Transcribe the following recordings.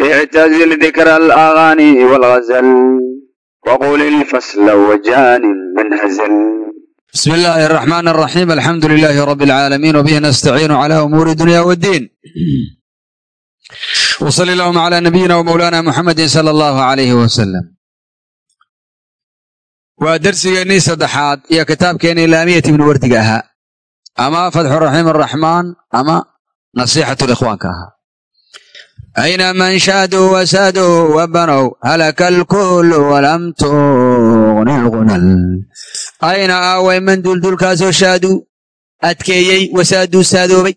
اعتزل ذكر الأغاني والغزل وقل الفصل وجان من هزل بسم الله الرحمن الرحيم الحمد لله رب العالمين وبه نستعين على أمور الدنيا والدين وصل اللهم على نبينا ومولانا محمد صلى الله عليه وسلم waa dersigeennii saddexaad iyo kitaabkeennii laamiyat ibnu wardiga ahaa ama fatxu raxiim araxmaan ama nasiixatu likhwaanka ahaa ayna man shaaduu wasaaduu wabanow halaka alkullu walam tughni lgunal ayna aaway man duldulkaasoo shaaduu adkeeyey wasaaduu saadoobay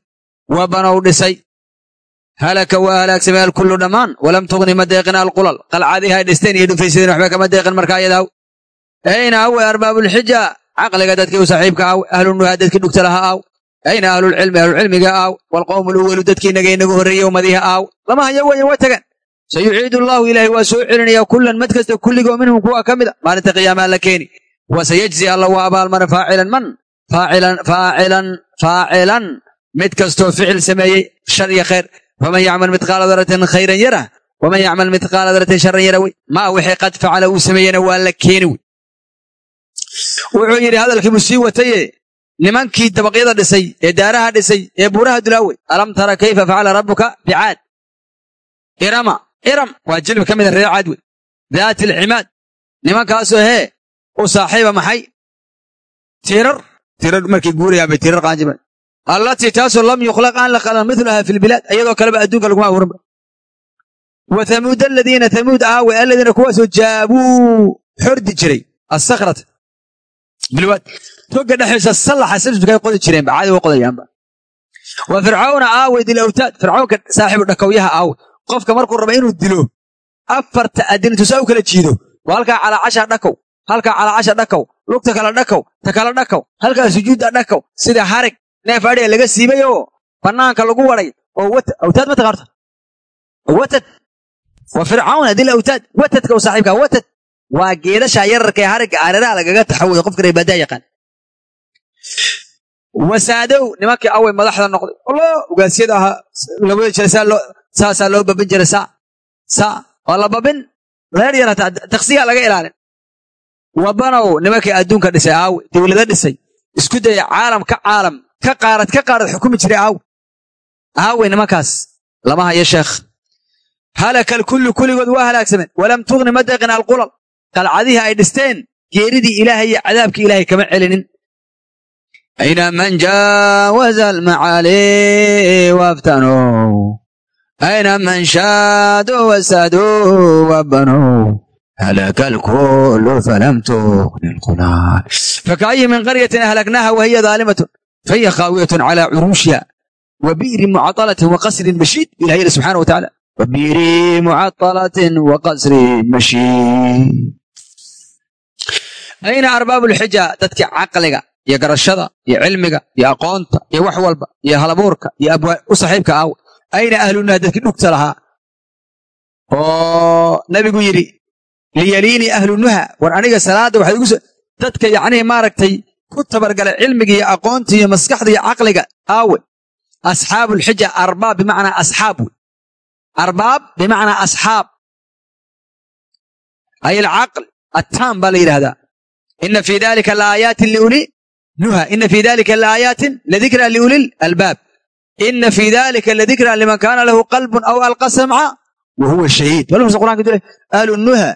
wabanow dhisay halaka waa halaagsamay alkullu dhammaan walam tughni ma deeqin alqulal qalcadihay dhisteen iyo dhufaysadeen waxba kama deeqin markaa iyadaaw ayna awe arbaabulxija caqliga dadkii u saaxiibka aw ahlunuha dadkii dhugta laha aw ayna ahlulcilmi ahlulcilmiga aaw walqowmu luwalu dadkii inaga inagu horreeyey ummadiha aaw. Lama haya weeye waa tagan sayuciidu allaahu ilaahay waa soo celinaya kullan mad kasta kulligoo minhum kuwa ka mida maalinta qiyaamaa la keeni. Wasayajzi alla waa abaalmara faacilan man? Faacilan faacilan faacilan. Mid kastoo ficil sameeyey shar iyo khayr. Faman yacmal midqaala daratin khayran yara? Waman yacmal midqaala daratin sharan yara? Wey maa wixii qad facala uu sameeyena waa la keeni. Wey wuxuu yidhi hadalkiibuu sii wataye nimankii dabaqyada dhisay ee daaraha dhisay ee buuraha dulaawey alam tara kayfa facala rabbuka bicaad irama. Iram waa jilbi ka mida reer caad wey daati alcimaad nimankaasoo hee u saaxiiba maxay? Tirar. Tirar markay guurayaan tirar qaanjiban allatii taasoo lam yukhlaq aan la qalan milaha fi lbilaad iyadoo kaleba adduunka laguma abuuranba wa thamuud aladiina thamuud aawe aladiina kuwaasoo jaabuu xordi jiray asakhrata toga dhexdiisa sallaxa sabsbikay qodi jireenba caadi way qodayaanba wa fircawna aawe dil awtaad. Fircawnka saaxiibu dhakowyaha aawe qofka markuu raba inuu dilo afarta adintusaa u kala jiido waa halkaa calaacasha dhakow halkaa calaacasha dhakow lugta kala dhakow ta kala dhakow halkaa sujuudda dhakow sida harig neef adhiga laga siibay oo bannaanka lagu waday oo awtaad ma taqaarta watad. Wa fircawna dil awtaad. Watadka u saaxiibka watad waa geedasha yararka ee harigga aararaha lagaga taxawuday qofka reebaadaa yaqaan. Wasaadow nimankii awey madaxda noqday. Olo ugaasyada ahaa labada jira saasaa loo babin jiray saa saa. Waa la babin reer yar hataa taksiyaa laga ilaalin. Wabanow nimankii adduunka dhisay aawe dawlada dhisay isku daya caalam ka caalam ka qaarad ka qaarad xukumi jiray aawe aawe nimankaas lama hayo sheekh. Halaka alkullu kulligood waa halaagsameen. Walam tughni ma deeqin alqulal qalcadihii ay dhisteen geeridii ilaahay iyo cadaabkii ilaahay kama celinin ayna man jaawaza almacaali waftanow ayna man shaado wasaado wabanow halaka alkullu falam tughni alqulal fakaayi min qaryatin ahlaknaha wahiya daalimatun fahiya khaawiyatun calaa curuushiha wa bi'ri mucadalatin wa qasrin mashiid ilahay yidhi subxaana wa tacaala ayna arbaabuulxija dadkii caqliga iyo garashada iyo cilmiga iyo aqoonta iyo wax walba iyo halabuurka iyo abwaa u saaxiibka aawe ayna ahlunaha dadkii dhugta lahaa. Oo nabigu yidhi liyaliinii ahlunuha war aniga salaadda waxay igu dadka yacnihii maaragtay ku tabargalay cilmiga iyo aqoonta iyo maskaxda iyo caqliga aawe. Asxaabuulxija arbaab bimacnaa asxaab wey. Arbaab bimacnaa asxaab. Ay alcaql attaam baa la yidhahdaa ina fii dalika laayaatin liuli nuha ina fii dalika laayaatin ladikra liuli albaab ina fii dalika ladikra liman kaana lahu qalbun aw alqa samca wa huwa shahiid balse qur'anka dule ahlu nuha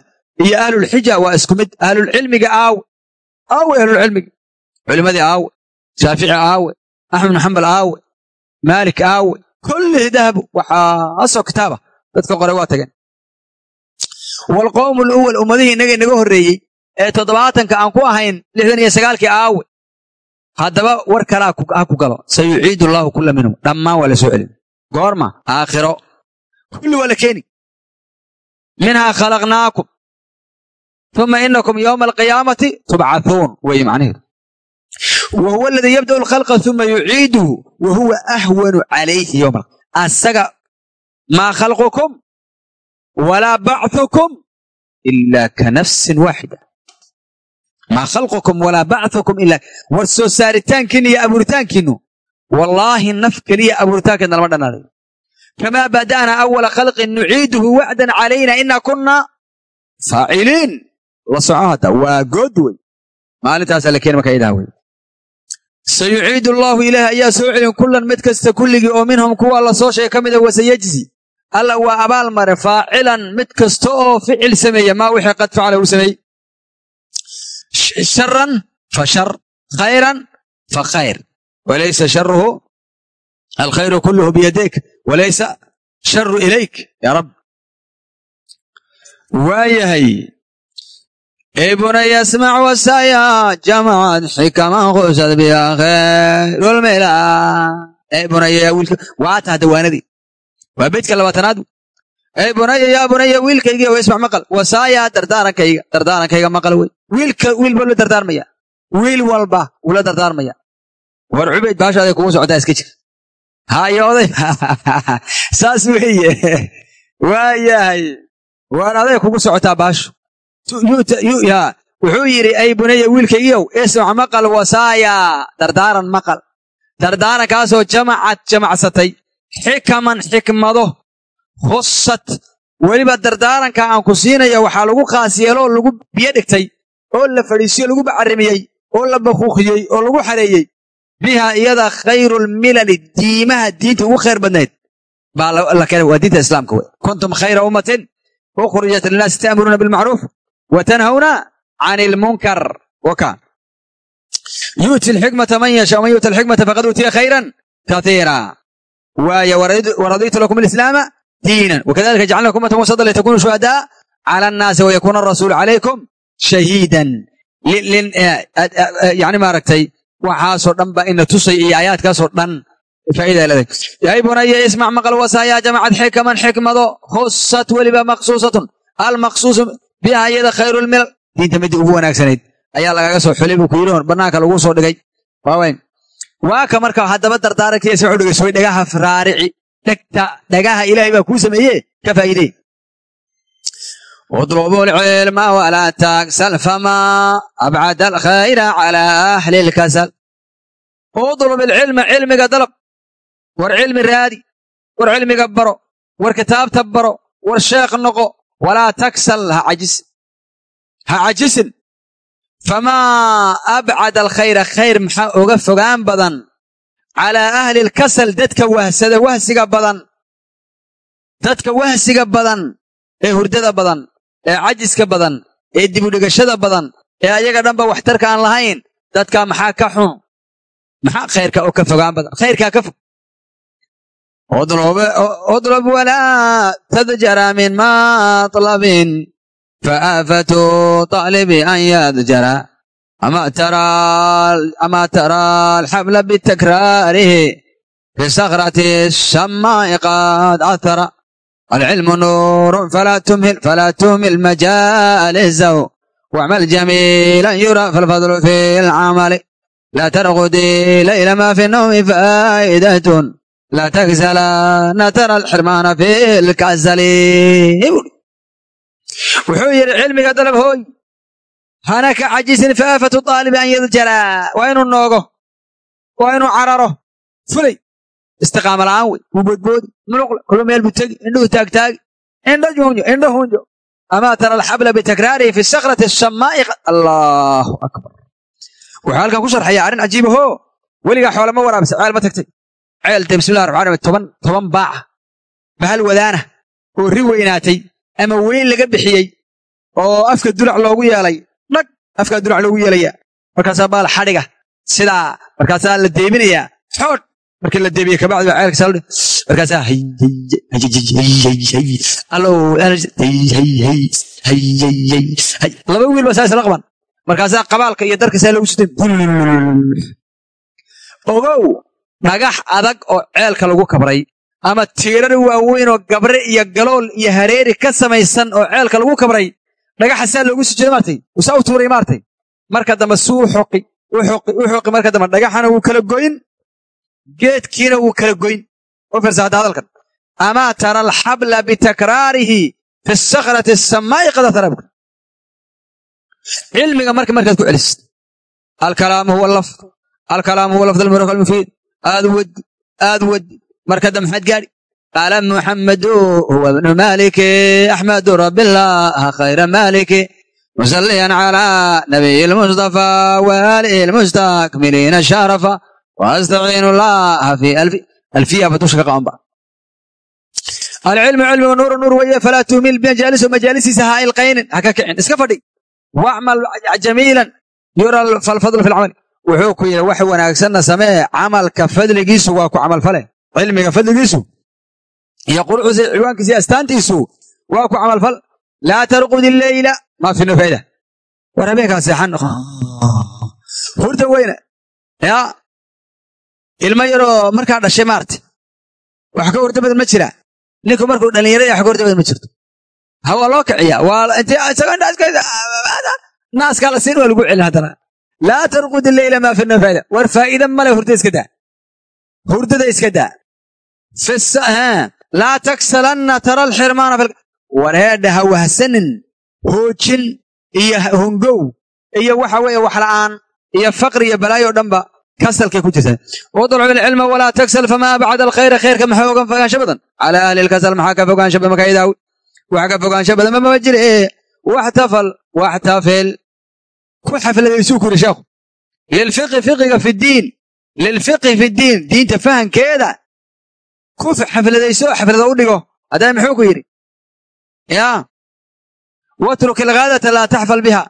iyo ahlulxija waa isku mid ahlulcilmiga aawe aawe ahlulcilmiga culimadii aawe shaafici aawe axmed bn xambal aawe maalik aawe kullihi dahabu waxaasoo kitaaba dadka qore waa tageen waalqowmu luwal ummadihii inaga inaga horreeyey ee toddobaatanka aan ku ahayn lixdan iyo sagaalkii aawe haddaba war kalaa ha ku galo. Sayuciidu allaahu kulla minhum. Dhammaan waa la soo celin goorma aakhiro. Kulli waa la keeni minhaa khalaqnaakum uma inakum yowma alqiyaamati tubcathuun weeye macnaheedu. Wa huwa aladii yabda'u alkhalqa uma yuciiduhu wa huwa ahwanu calayhi yowma asaga maa khalqukum walaa bacthukum ila ka nafsin waaxida maa khalqukum walaa bacthukum ilaa war soo saaritaankiinna iyo abuuritaankiinnu wallaahi naf keliya abuuritaankeedna lama dhanaaday kamaa bada'naa awala khalqin nuciiduhu wacdan calayna inaa kunna faaciliin. La soco hadda waa good wey maalintaasaa la keeni marka idaa wey sayuciidu allaahu ilaah ayaa soo celin kullan mid kasta kulligii oo minhum kuwa la soo sheegay ka mida wasayajzi alla waa abaal mare faacilan mid kasta oo ficil sameeya maa wixii qad facala uu sameeyey sharan fa shar khayran fa khayr walaysa sharuhu alkhayru kulluhu biyadayk walaysa sharu ilayk ya rab waayahay ey bunaya asmac wasaya jamacad xikaman khusad biha khayrulmila ey bunaya yaa wiilka waa tahda waanadii waa beydka labaatanaad bunaya yaa bunaya wiilkaygiiyo ismac maqal. Wasaaya dardaarankayga dardaarankayga maqal wey. Wiilka wiil ba la dardaarmaya. Wiil walba wula dardaarmaya. War cubayd baashaaday kugu socotaa iska jir hayo oday. Saas weeye. Waa yahay waan aday kugu socotaa baashu. Wuxuu yidhi ay bunaya wiilkaygiiow ismac maqal wasaaya dardaaran maqal. Dardaarankaasoo jamacad jamacsatay. Xikaman xikmado khusad weliba dardaaranka aan ku siinaya waxaa lagu khaas yeeloo lagu biyo dhigtay oo la fadhiisiyo lagu bacarimiyey oo la bakuukhiyey oo lagu xareeyey. Biha iyada khayrulmilali diimaha diinta ugu khayr badnayd. Baa la waa diinta islaamka wey. Kuntum khayra ummatin ukhrijat linaasi ta'muruuna bilmacruuf wa tanhawna can ilmunkar waka. Yu'ti alxikmata man yasha man yu'ta alxikmata faqad uutiya khayran katiira waaya waraditu lakum alislaama diinan wakadalika jacalnakum ummatan wasatan litakunu shuhadaa cala annaasi wayakuuna arasuulu calaykum shahiidan yani maaragtay waxaasoo dhan ba ina tusay iyo aayaadkaasoo dhan yahay bunaya ismac maqal wasaaya jamacad xikaman xikmado khusat weliba maqsuusatun almaqsuusu biha iyada khayrulmilal diinta midii ugu wanaagsanayd ayaa lagaga soo xulay buu ku yidhi bannaanka lagu soo dhigay waaweyn waa ka marka haddaba dardaarankii isma u dhegaysoy dhagaha raarici dhegta dhagaha ilaahay baa kuu sameeye ka faa'iidee udrubulcilma walaa taagsal famaa abcada alkhayra calaa ahli lkasal udrub ilcilma cilmiga dalab war cilmi raadi war cilmiga baro war kitaabta baro war sheekh noqo walaa tagsal ha cajisin. Ha cajisin. Famaa abcada alkhayra khayr maxaa oga fogaan badan? calaa ahli lkasal dadka wahsada wahsiga badan. Dadka wahsiga badan ee hurdada badan ee cajiska badan ee dibudhigashada badan ee ayaga dhanba waxtarka aan lahayn dadkaa maxaa ka xun? Maxaa khayrka oo ka fogaan badan? Khayrkaa ka fog udlub walaa tadjara min matlabin fa aafatu talibi an yadjara ama tara alxabla bitakraarihi fi sakrati samaa'i qad athara alcilmu nuurun falaa tuhmil majaa lihzaw wacmal jamiilan yura falfadlu fi lcamali laa tarqudi layla ma fi nawmi faa'idatun laa tagzalana tara alxirmaana fi lkazali wuxuu yidhi cilmiga dalab hooy hana ka cajisin faafatu taalibi an yadjala waa inuu noogo waa inuu cararo fulay istiqaama la'aan wey wuu boodboodi muluqle kulba meel buu tegi indhuhu taagtaagi indho juunjo indho hunjo amaa tara alxabla bitakraarihi fi sakrati samaa'i allahu akbar wuxuu halkan ku sharxayaa arrin cajiiba hoo weligaa xoole ma waraabisa ceel ma tagtay ceelte bismillahi raxmaan raxiim toban toban baaca bahal wadaana oo ri weynaatay ama weyn laga bixiyey oo afka dulac loogu yeelay afkaa dulac loogu yeelaya markaasaa baal xadhiga sidaa markaasaa la deebinayaa xoodh markii la deebiye kabacdi markaasaa laba wiil baa saa isla qaban markaasaa qabaalka iyo darka saa loogu sutay ogow dhagax adag oo ceelka lagu kabray ama tiirar waaweyn oo gabre iyo galool iyo hareeri ka samaysan oo ceelka lagu kabray dhagaxa saa loogu sujeeda maartay? Usaa u tuuray maartay? Marka dambe suu xoqi u xoqi u xoqi marka dambe dhagaxana wuu kala goyn? Geedkiina wuu kala goyn? U hadalkan. Amaa tara alxabla bitakraarihi fi sakrati samaa'i qad athara buk cilmiga marka markaad ku celisid alkalaamu huwa lafd alkalaamu huwa lafd almurak almufiid. Aad wadi aad wadi marka dambe maxaad gaadhi qaala muxamadu huwa bnu maliki axmadu rabillaah khayra maliki musalliyan calaa nabiyi lmustafaa waalihi lmustakmiliina sharafa waastaciinu llaha fi alfiya batusha ka qabanba alcilmu cilmigu nuuru nuur weeye falaa tuhmil majaalisu majaalisiisa ha ilqaynin ha ka kicin iska fadhi wacmal jamiilan yura falfadlu fi lcamali wuxuu ku yidhi wax wanaagsanna samee camalka fadligiisu waa ku camalfale cilmiga fadligiisu iyo quruxdiisa ciwaankiisa astaantiisu waa ku camalfal laa tarqud illeyla maa fi nufayda war habeenkaa seexan hurda weyne yaa ilmo yaroo markaa dhashay maarta wax ka hurda badan ma jiraa ninku markuu dhallinyaro wax ka hurda badan ma jirto ha waa loo kiciya naaskaa la siin waa lagu celin haddana laa tarqud illeyla maa fi nufayda war faa'iida male hurda iska daa hurdada iska daa laa taksalanna tara alxirmaana wareedha ha wahsanin hoojin iyo hongow iyo waxa weeye waxla'aan iyo faqri iyo balaayo dhanba kasalkay ku jirta udlub ilcilma walaa taksal famaa bacda alkhayra khayrka maxaa ogan fogaansho badan calaa ahli lkasal maxaa ka fogaansho badan makaydaawi wax ka fogaansho badan mama jire waxtafal waxtafil ku xafladaysuu ku yidhi sheekhu lilfiqi fiqiga fi diin lilfiqi fi diin diinta fahankeeda ku xafladayso xaflada u dhigo. Haddana muxuu ku yidhi? Yaa watruk ilghaadata laa taxfal biha.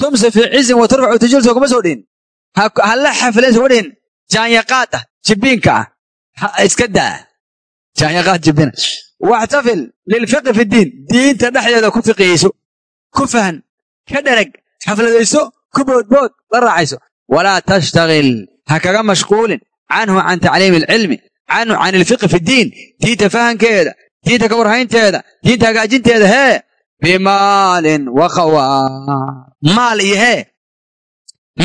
Tumsi fii cizin wa turfacu tujilsa kuma soo dhihin. Hala xafladayso kuma dhihin. Jaanyaqaad ah jibbiinka ah. Iska daa. Jaanyaqaad jibbiina waxtafil lilfiqi fi diin. Diinta dhexdeeda ku fiqiyeyso ku fahan ka dhereg xafladayso ku boodbood la raacayso. Walaa tashtagil ha kaga mashquulin. Canhu can tacliimi alcilmi canhu can ilfiqi fi diin diinta fahankeeda diinta ka warhaynteeda diinta hagaajinteeda hee bimaalin wakhawal maal iyo hee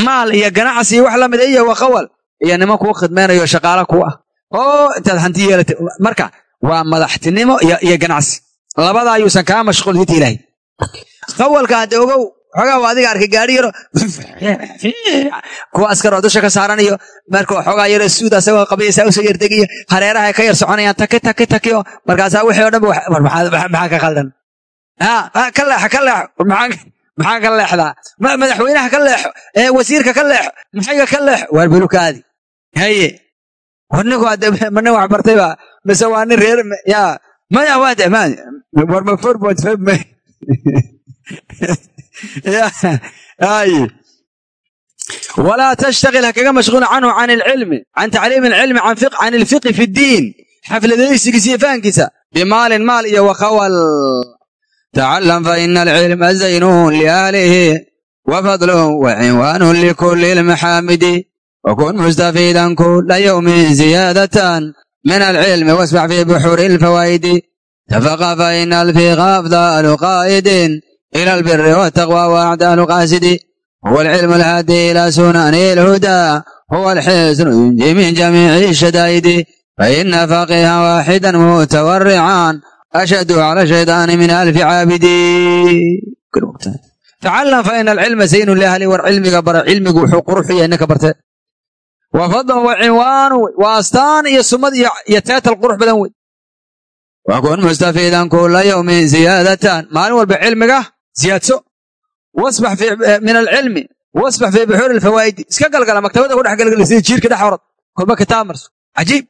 maal iyo ganacsi iyo wax la mida iyo wakhawal iyo niman kuu khidmaynayo shaqaala ku ah oo intaad hanti yeelatay marka waa madaxtinimo iyo ganacsi labada ayuusan kaa mashquul diinta ilaahay khawalka hadde ogow xoogaa waa adiga arkay gaari yaro. Kuwa askaroo dusha ka saaran iyo markuu xoogaa yaro suud asagoo qabaysaa u soo yardegiyo hareeraha ka yar soconayaan taki taki taki oo markaasaa wixii o dhan maxaa ka khaldan? Ka leexo ka leexo maxaa ka leexdaa? Madaxweynaha ka leexo wasiirka ka leexo maxayga ka leexo waar belukaadi haye ninku ma wax bartay ba mise waa nin reer ya maya waade war ma four point five walaa tashtagil ha kaga mashquul canhu can ilcilmi can tacliimi alcilmi can ilfiqi fi ddiin xafladaysigiisa iyo fahankiisa bimaalin maal iyo wakhawal tacalam faina alcilma zaynun liahlihi wafadlun wacinwaanun likuli lmaxaamidi wakun mustafiidan kula yowmin ziyaadatan min alcilmi wasbax fi buxuri lfawaa'idi tafaqa faina alfiqa afdalu qaa'idin إلى البر والتقوى وأعداء قاسدي هو العلم الهادي إلى سنن الهدى هو الحسن ينجي من جميع الشدائد فإن فقيها واحدا متورعا أشد على الشيطان من ألف عابد تعلم فإن العلم زين لأهلي والعلم قبر علمك وحق روحي إنك برت وفضل وعنوان وأستان يسمد يتات القروح بدنوي وكن مستفيدا كل يوم زيادة ziyaadso wasbax min alcilmi wasbax fi buxuuri alfawaaidi iska galgala maktabada ku dhex galgala sida jiirka dhex orad kolba kitaab marso cajiib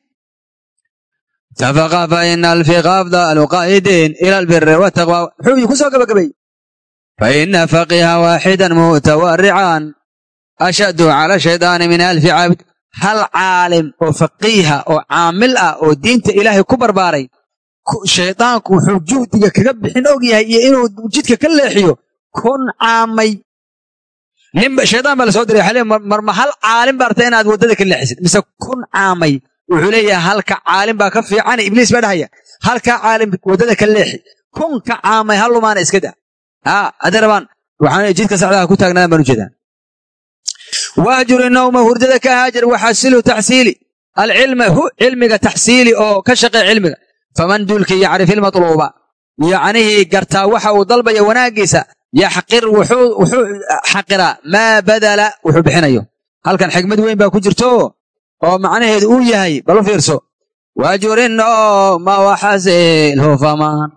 itafaqa faina alfiqa afdalu qaa'idiin ila albiri wataqwa wuxuu ku soo gabagabeeyey faina faqiha waaxidan mutawarican ashaddu cala shaydaani min alfi cabd hal caalim oo faqiiha oo caamil ah oo diinta ilaahay ku barbaaray shaydaanku wuxuu juhdiga kaga bixin og yahay iyo inuu jidka ka leexiyo. Kun caamay. Shaydaan baa la diray. Xale marma hal caalim baa arta inaad waddada ka leexisid. Mise kun caamay. Wuxuu leeyahay halka caalim baa ka fiican ibliis baa dhahaya. Halka caalim waddada ka leexi. Kunka caamay hal iska da haddii rabaan jidka saxdaha ku taagnaadan baan u jeedaa waajuri nawma hurdada ka haajar waxasilu taxsiili. Alcilma hu cilmiga taxsiili oo ka shaqee cilmiga faman duulkii yacrif ilmatluuba yacnihii gartaa waxa uu dalbaya wanaaggiisa yaxqir wuxuu xaqiraa maa badala wuxuu bixinayo halkan xigmad weyn baa ku jirto oo macnaheedu uu yahay balu fiirso wajurin ma waxasil hufamaan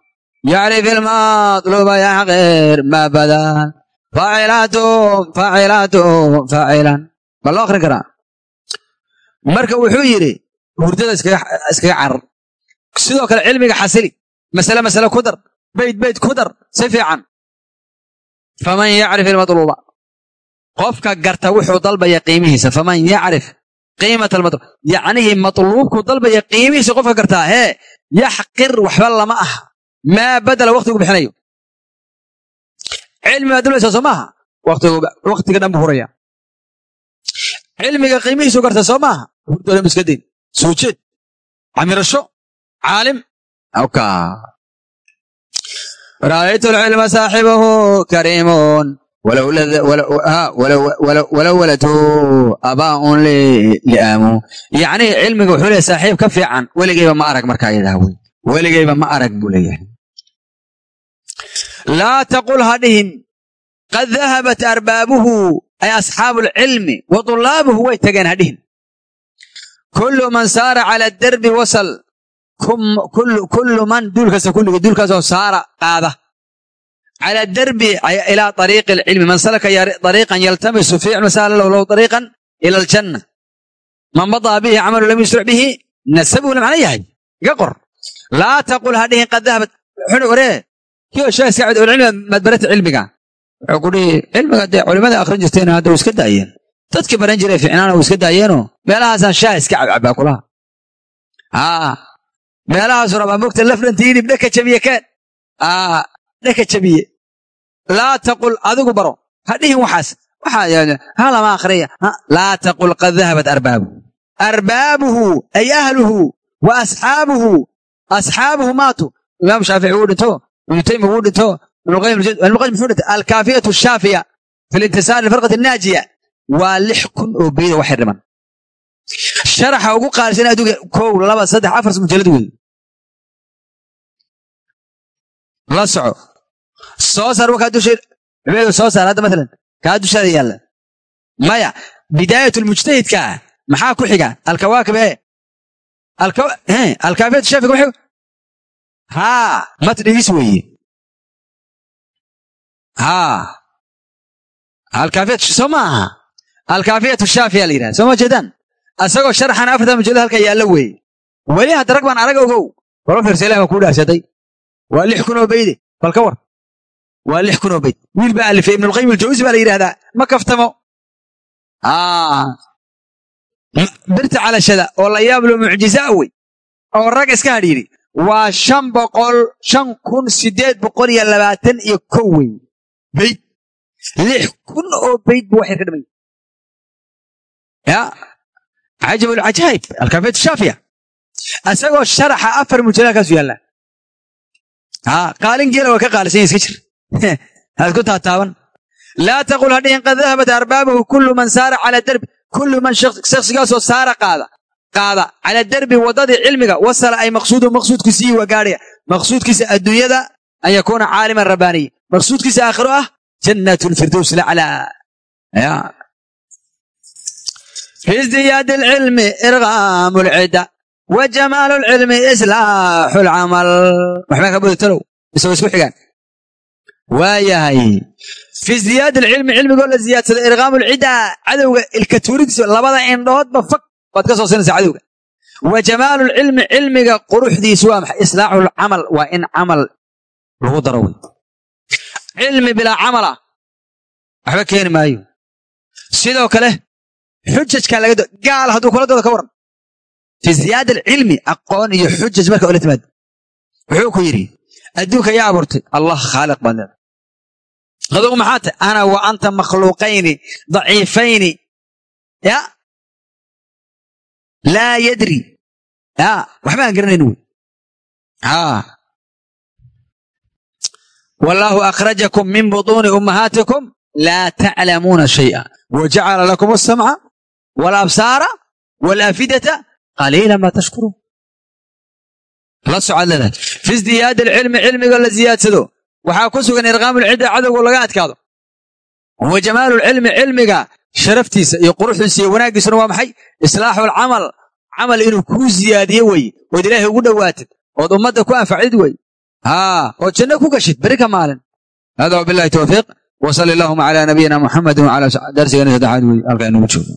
yacrif ilmatluuba yaxqir maa badal faacilaatum faacilaatum faacilan bal loo akhrin karaa marka wuxuu yidhi hurdada iskaga carar sidoo kale cilmiga xasili masale masale ku dar beyt beyt ku dar si fiican. Faman yacrif ilmatluuba qofka garta wuxuu dalbaya qiimihiisa. Faman yacrif qiimata almatlub yacnihii matluubku dalbaya qiimihiisa qofka gartaa hee yaxqir waxba lama aha. Maa badala waqtigu bixinayo. Cilmigaa dalbaysa soo maaha waqtiga dhan buu huraya cilmiga qiimihiisu garta soo maaha hurdoodan iska dayn soo camirasho caalim ra'aytu alcilma saaxibahu kariimun walow walatu abaa'un li'aamu yacni cilmiga wuxuu leeyahay saaxiib ka fiican weligayba ma arag markaa iyadaa wey weligayba ma arag buu leeyahay laa taqul ha dhihin qad dahabat arbaabuhu ay asxaabu alcilmi wa tulaabuhu way tageen ha dhihin kullu man saara cala darbi wasal kullu man duulkasta kulliga duulkaasoo saara qaada. Cala darbi ilaa ariiqi alcilmi man salaka ariiqan yaltamisu fi masala lahu lahu ariiqan ila aljanna. Man badaa bihi camalu lam yusric bihi nasabuhu la macna yahay. Iga qor. Laa taqul ha dhihin qad dahabat. Xuni waree kio shaaska cid cilmiga madbarata cilmiga. Wuxuu ku dhihi cilmiga dee culimada akhrin jirtayna hadda u iska daayeen. Dadkii baran jiray ficnaana u iska daayeenoo. Meelahaasaan shaah iska cabcabaa kulaha meelahaasu rabaa mogta lafdhanti idib dheka jabiye keen. Aa dheka jabiye. Laa taqul adigu baro. Ha dhihin waxaas. Waxaa ha lama akhriya. Laa taqul qad dahabat arbaabuhu. Arbaabuhu ay ahluhu wa asxaabuhu. Asxaabuhu maatu. Imaam shaafici wuu dhinto ibnu wuu dhinto ibnuqayim muxuu dhintay alkaafiyatu shaafiya fi lintisaar lifirqati naajiya. Waa lix kun oo beyda waxay dhiman. Sharaxa ugu qaalisan adduunka kow laba saddex afar mujallad wey la soco. Soo saar kaa dusha cubeedu soo saar hadda maalan kaa dushaada yaalla. Maya bidaayat lmujtahidka maxaa ku xiga? Alkawaakib ee alkaafiyatu shaafiga maxay haa matnigiis weeye haa. Alkaafiyatu soo ma aha alkaafiyatu shaafiya la yidhaha. Soo ma jeedaan? Asagoo sharaxan afartan mujallad halka yaalla weeye weli hadda rag baan arag ogow. Balo fiirsa ilah baa kuu dhaarsaday waa lix kun oo beyde bal ka war. Waa lix kun oo beyd wiil baa alifay ibnulqayim aljawsi baa la yidhahdaa ma kaftamo. Birta calashada oo la yaablo mucjizaa wey oo rag iska hadhiiri. Waa shan boqol shan kun sideed boqol iyo labaatan iyo kow wey. Beyd lix kun oo beyd buu waxyar ka dhamay ya. Cajab alcajaa'ib alkaafiyat shaafiya. Asagoo sharaxa afar mujallakaasu yaallaa qaalin geela waa ka qaalisan iska jir. Haad ku taataaban. Laa taqul hadhihin qad dahabat arbaabuhu kullu man saara cala darbi kullu man shakhsigaasoo saara qaada qaada cala darbi waddadii cilmiga wasala ay maqsuudu maqsuudkiisii waa gaadhaya maqsuudkiisa adduunyada an yakuuna caaliman rabbaaniya. Maqsuudkiisa aakhiro ah jannat lfirdows laclaa wa jamaalu lcilmi islaaxu lcamal waxbaa ka boditalow isagoo isku xigaan waayahay fii ziyaada alcilmi cilmigoo la ziyaadsado irqaamu lciddaa cadowga ilkatuuridiisa labada indhoodba fag baad ka soo siinaysaa cadowga wa jamaalu lcilmi cilmiga quruxdiisu waa maxay islaaxu lcamal waa in camal lagu daro wey cilmi bilaa camala waxba keeni maayo sidoo kale xujajkaa laga do gaal fi ziyaada alcilmi aqoon iyo xujaj marka ula timaad wuxuu ku yidhi adduunka yaa abuurtay allah khaaliq baad leedahay adugu maxaa tahy ana wa anta makhluuqayni daciifayni ya laa yadri ya waxba aan garanayni wey wallaahu akhrajakum min butuuni ummahaatikum laa taclamuuna shay'a wajacala lakum asamca walabsaara walafidata qaliila maa tashkuruun la socodlada fi isdiyaadi alcilmi cilmiga la siyaadsado waxaa ku sugan irqaamulcidda cadowga laga adkaado wa jamaalulcilmi cilmiga sharaftiisa iyo quruxdiisa iyo wanaaggiisuna waa maxay islaaxulcamal camal inuu kuu siyaadiyo weye ood ilaahay ugu dhawaatid ood ummadda ku anfacid wey haa ood janno ku gashid beri ka maalin hada wabilahi towfiiq wa sali allahuma calaa nabiyina muxamedin wacalaa darsigana saddexaad wey halkaa inugu joogo